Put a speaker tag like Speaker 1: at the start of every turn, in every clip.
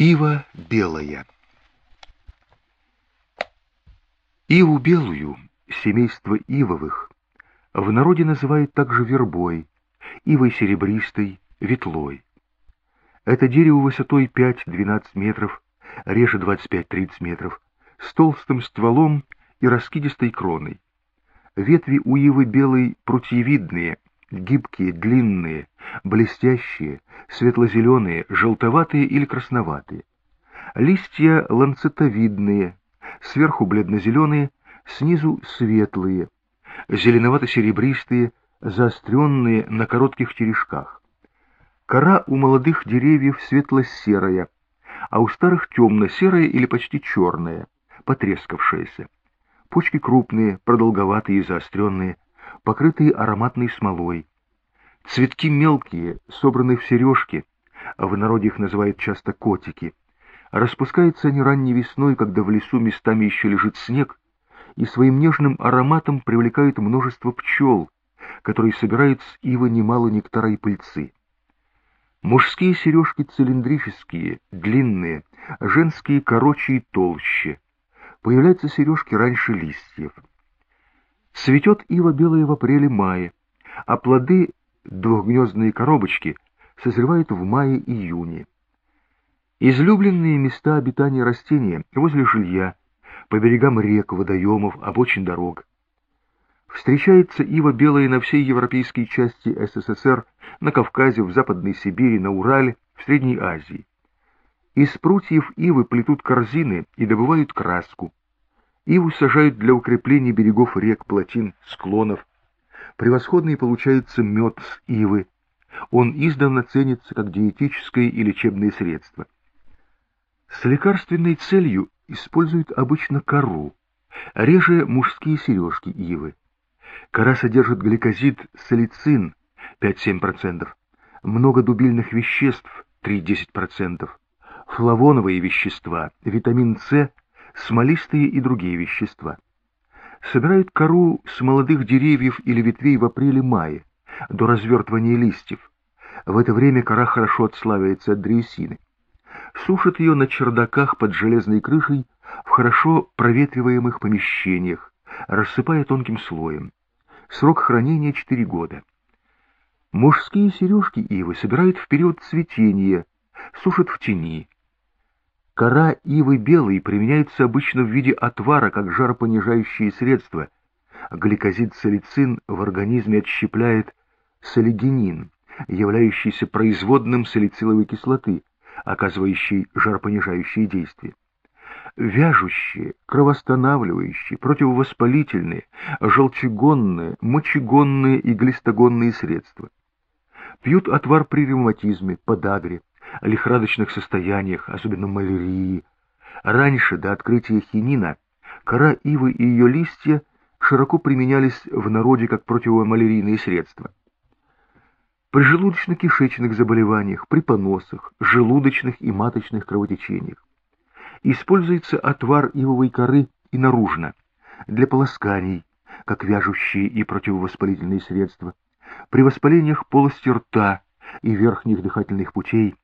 Speaker 1: Ива белая Иву белую, семейство ивовых, в народе называют также вербой, ивой серебристой, ветлой. Это дерево высотой 5-12 метров, реже 25-30 метров, с толстым стволом и раскидистой кроной. Ветви у ивы белой прутьевидные, гибкие, длинные, блестящие, светло-зеленые, желтоватые или красноватые. Листья ланцетовидные, сверху бледно-зеленые, снизу светлые, зеленовато-серебристые, заостренные на коротких черешках. Кора у молодых деревьев светло-серая, а у старых темно-серая или почти черная, потрескавшаяся. Почки крупные, продолговатые и заостренные, покрытые ароматной смолой. Цветки мелкие, собраны в сережки, а в народе их называют часто котики. Распускаются они ранней весной, когда в лесу местами еще лежит снег, и своим нежным ароматом привлекают множество пчел, которые собирают с ивы немало нектара и пыльцы. Мужские сережки цилиндрические, длинные, женские короче и толще. Появляются сережки раньше листьев. Цветет ива белая в апреле-мае, а плоды, двухгнездные коробочки, созревают в мае-июне. Излюбленные места обитания растения возле жилья, по берегам рек, водоемов, обочин дорог. Встречается ива белая на всей европейской части СССР, на Кавказе, в Западной Сибири, на Урале, в Средней Азии. Из прутьев ивы плетут корзины и добывают краску. Иву сажают для укрепления берегов рек, плотин, склонов. Превосходный получается мед с ивы. Он издавна ценится как диетическое и лечебное средство. С лекарственной целью используют обычно кору, реже мужские сережки ивы. Кора содержит гликозид салицин 5-7%, много дубильных веществ 3-10%, флавоновые вещества, витамин С смолистые и другие вещества. Собирают кору с молодых деревьев или ветвей в апреле-мае, до развертывания листьев. В это время кора хорошо отслаивается от древесины. Сушат ее на чердаках под железной крышей в хорошо проветриваемых помещениях, рассыпая тонким слоем. Срок хранения 4 года. Мужские сережки ивы собирают в период цветения, сушат в тени, Кора ивы белой применяется обычно в виде отвара, как жаропонижающее средство. Гликозид-салицин в организме отщепляет салигинин, являющийся производным салициловой кислоты, оказывающей жаропонижающие действия. Вяжущие, кровоостанавливающие, противовоспалительные, желчегонные, мочегонные и глистогонные средства. Пьют отвар при ревматизме, подагре, лихорадочных состояниях, особенно малярии. Раньше, до открытия хинина, кора ивы и ее листья широко применялись в народе как противомалярийные средства. При желудочно-кишечных заболеваниях, при поносах, желудочных и маточных кровотечениях. Используется отвар ивовой коры и наружно, для полосканий, как вяжущие и противовоспалительные средства, при воспалениях полости рта и верхних дыхательных путей,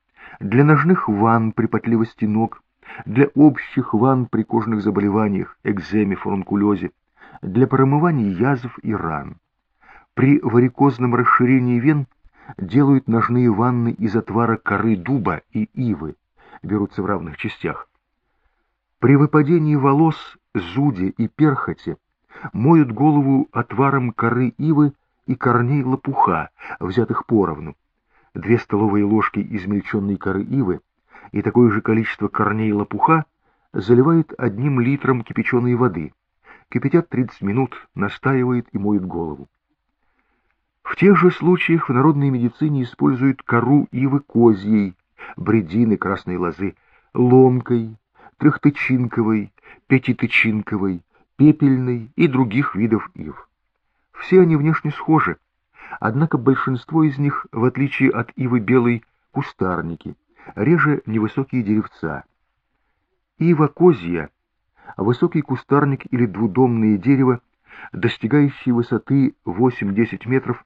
Speaker 1: для ножных ванн при потливости ног, для общих ванн при кожных заболеваниях, экземе, фурункулезе, для промывания язв и ран. При варикозном расширении вен делают ножные ванны из отвара коры дуба и ивы, берутся в равных частях. При выпадении волос, зуде и перхоти моют голову отваром коры ивы и корней лопуха, взятых поровну две столовые ложки измельченной коры ивы и такое же количество корней лопуха заливают одним литром кипяченой воды, кипятят 30 минут, настаивают и моют голову. В тех же случаях в народной медицине используют кору ивы козьей, бредины красной лозы, ломкой, трехтычинковой, пятитычинковой, пепельной и других видов ив. Все они внешне схожи, Однако большинство из них, в отличие от ивы белой, кустарники, реже невысокие деревца. Ива козья — высокий кустарник или двудомное дерево, достигающее высоты 8-10 метров,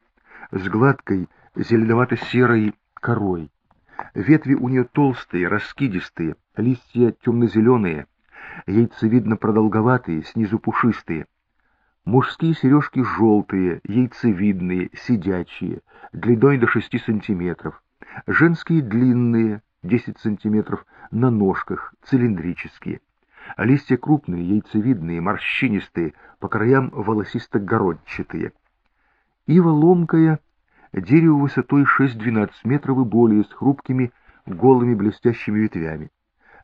Speaker 1: с гладкой зеленовато-серой корой. Ветви у нее толстые, раскидистые, листья темно-зеленые, яйцевидно-продолговатые, снизу пушистые. Мужские сережки желтые, яйцевидные, сидячие, длиной до 6 сантиметров. Женские длинные, 10 сантиметров, на ножках, цилиндрические. Листья крупные, яйцевидные, морщинистые, по краям волосисто-городчатые. Ива ломкая, дерево высотой 6-12 метров и более, с хрупкими, голыми блестящими ветвями.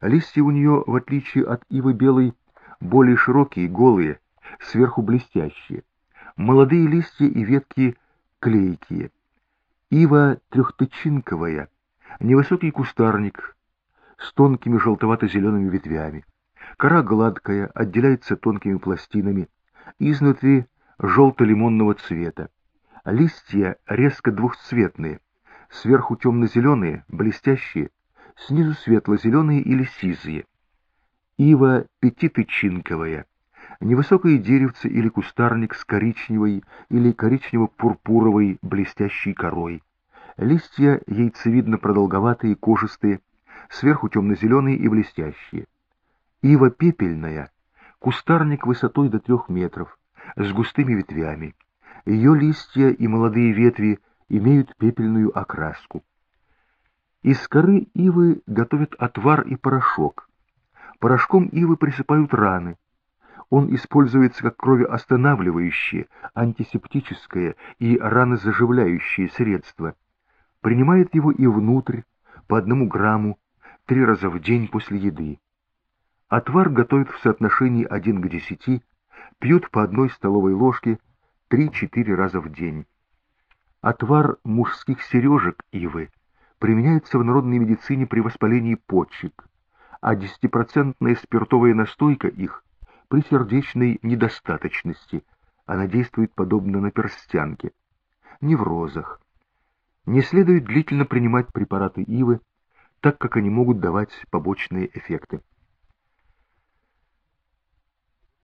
Speaker 1: Листья у нее, в отличие от ивы белой, более широкие, голые, сверху блестящие. Молодые листья и ветки клейкие. Ива трехтычинковая, невысокий кустарник с тонкими желтовато-зелеными ветвями. Кора гладкая, отделяется тонкими пластинами, изнутри желто-лимонного цвета. Листья резко двухцветные, сверху темно-зеленые, блестящие, снизу светло-зеленые или сизые. Ива пятитычинковая, невысокое деревце или кустарник с коричневой или коричнево-пурпуровой блестящей корой. Листья яйцевидно-продолговатые, кожистые, сверху темно-зеленые и блестящие. Ива пепельная, кустарник высотой до трех метров, с густыми ветвями. Ее листья и молодые ветви имеют пепельную окраску. Из коры ивы готовят отвар и порошок. Порошком ивы присыпают раны. Он используется как кровоостанавливающее, антисептическое и ранозаживляющее средство. Принимает его и внутрь, по одному грамму, три раза в день после еды. Отвар готовят в соотношении 1 к 10, пьют по одной столовой ложке 3-4 раза в день. Отвар мужских сережек ивы применяется в народной медицине при воспалении почек, а 10% спиртовая настойка их при сердечной недостаточности, она действует подобно на перстянке, неврозах. Не следует длительно принимать препараты ивы, так как они могут давать побочные эффекты.